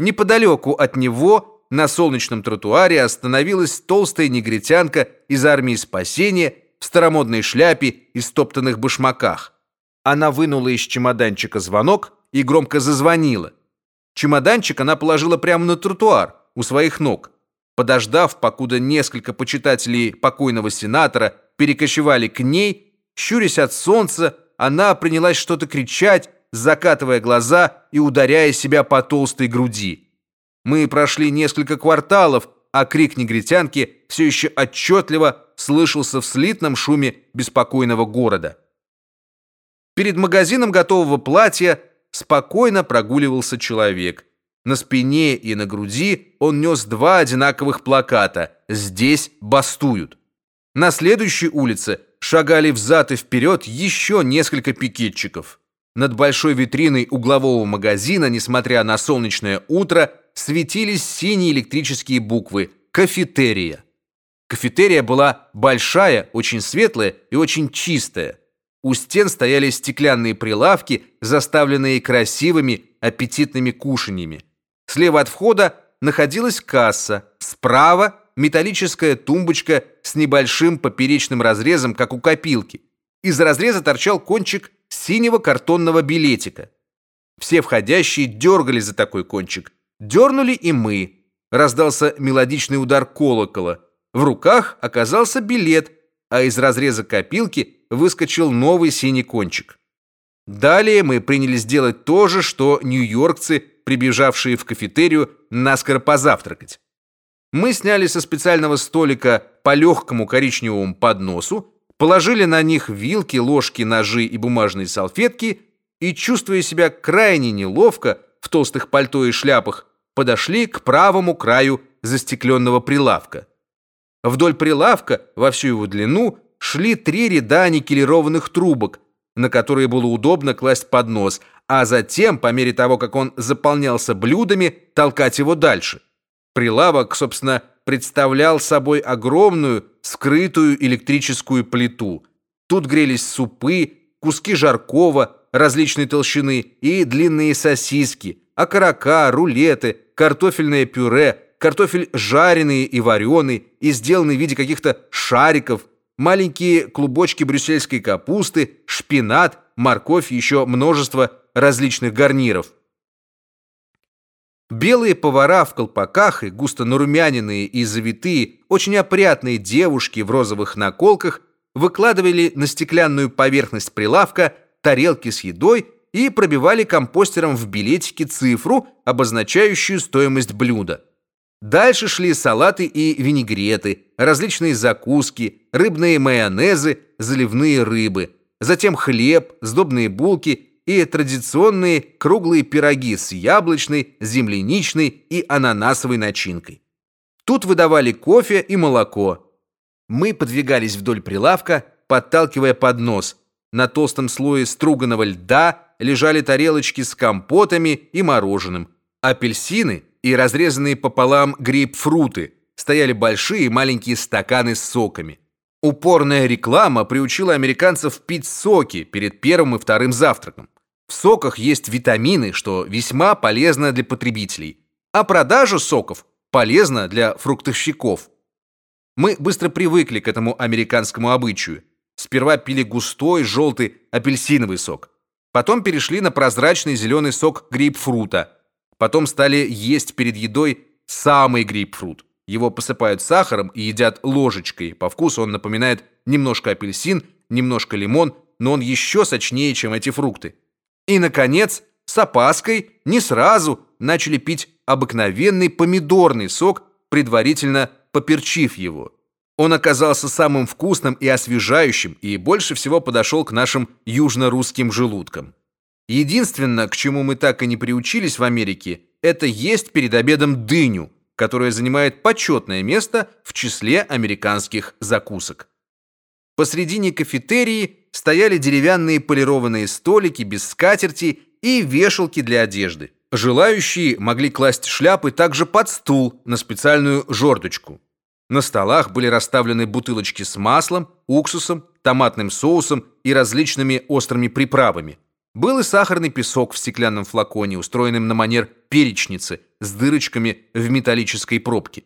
Неподалеку от него на солнечном тротуаре остановилась толстая негритянка из армии спасения в старомодной шляпе и стоптанных башмаках. Она вынула из чемоданчика звонок и громко зазвонила. Чемоданчик она положила прямо на тротуар у своих ног. Подождав, покуда несколько почитателей покойного сенатора перекочевали к ней, щурясь от солнца, она принялась что-то кричать, закатывая глаза и ударяя себя по толстой груди. Мы прошли несколько кварталов, а крик негритянки все еще отчетливо слышался в слитном шуме беспокойного города. Перед магазином готового платья спокойно прогуливался человек. На спине и на груди он нес два одинаковых плаката «Здесь бастуют». На следующей улице шагали взад и вперед еще несколько пикетчиков. Над большой витриной углового магазина, несмотря на солнечное утро, светились синие электрические буквы «Кафетерия». Кафетерия была большая, очень светлая и очень чистая. У стен стояли стеклянные прилавки, заставленные красивыми, аппетитными кушаньями. Слева от входа находилась касса, справа металлическая тумбочка с небольшим поперечным разрезом, как у копилки. Из разреза торчал кончик синего картонного билетика. Все входящие дергали за такой кончик. Дернули и мы. Раздался мелодичный удар колокола. В руках оказался билет, а из разреза копилки выскочил новый синий кончик. Далее мы принялись делать то же, что нью-йоркцы, прибежавшие в кафетерию наскоро позавтракать. Мы сняли со специального столика по легкому коричневому подносу, положили на них вилки, ложки, ножи и бумажные салфетки и, чувствуя себя крайне неловко в толстых пальто и шляпах, подошли к правому краю застекленного прилавка. Вдоль прилавка во всю его длину шли три ряда никелированных трубок, на которые было удобно класть поднос, а затем, по мере того, как он заполнялся блюдами, толкать его дальше. Прилавок, собственно, представлял собой огромную скрытую электрическую плиту. Тут грелись супы, куски жаркого различной толщины и длинные сосиски, окорока, рулеты, картофельное пюре, картофель жареный и вареный и сделанный в виде каких-то шариков, маленькие клубочки брюссельской капусты, шпинат, морковь еще множество различных гарниров. Белые повара в колпаках и густо нарумяненные и завитые, очень опрятные девушки в розовых наколках выкладывали на стеклянную поверхность прилавка тарелки с едой и пробивали компостером в билетике цифру, обозначающую стоимость блюда. Дальше шли салаты и винегреты, различные закуски, рыбные майонезы, заливные рыбы, затем хлеб, сдобные булки и традиционные круглые пироги с яблочной, земляничной и ананасовой начинкой. Тут выдавали кофе и молоко. Мы подвигались вдоль прилавка, подталкивая поднос. На толстом слое струганного льда лежали тарелочки с компотами и мороженым. Апельсины и разрезанные пополам грейпфруты, стояли большие и маленькие стаканы с соками. Упорная реклама приучила американцев пить соки перед первым и вторым завтраком. В соках есть витамины, что весьма полезно для потребителей, а продажа соков полезна для фруктовщиков. Мы быстро привыкли к этому американскому обычаю. Сперва пили густой желтый апельсиновый сок, потом перешли на прозрачный зеленый сок грейпфрута, потом стали есть перед едой самый грейпфрут. Его посыпают сахаром и едят ложечкой. По вкусу он напоминает немножко апельсин, немножко лимон, но он еще сочнее, чем эти фрукты. И наконец, с опаской, не сразу начали пить обыкновенный помидорный сок, предварительно поперчив его. Он оказался самым вкусным и освежающим и больше всего подошел к нашим южно-русским желудкам. Единственное, к чему мы так и не приучились в Америке, это есть перед обедом дыню которая занимает почетное место в числе американских закусок. Посредине кафетерии стояли деревянные полированные столики без скатерти и вешалки для одежды. Желающие могли класть шляпы также под стул на специальную жердочку. На столах были расставлены бутылочки с маслом, уксусом, томатным соусом и различными острыми приправами. Был и сахарный песок в стеклянном флаконе, устроенном на манер перечницы с дырочками в металлической пробке.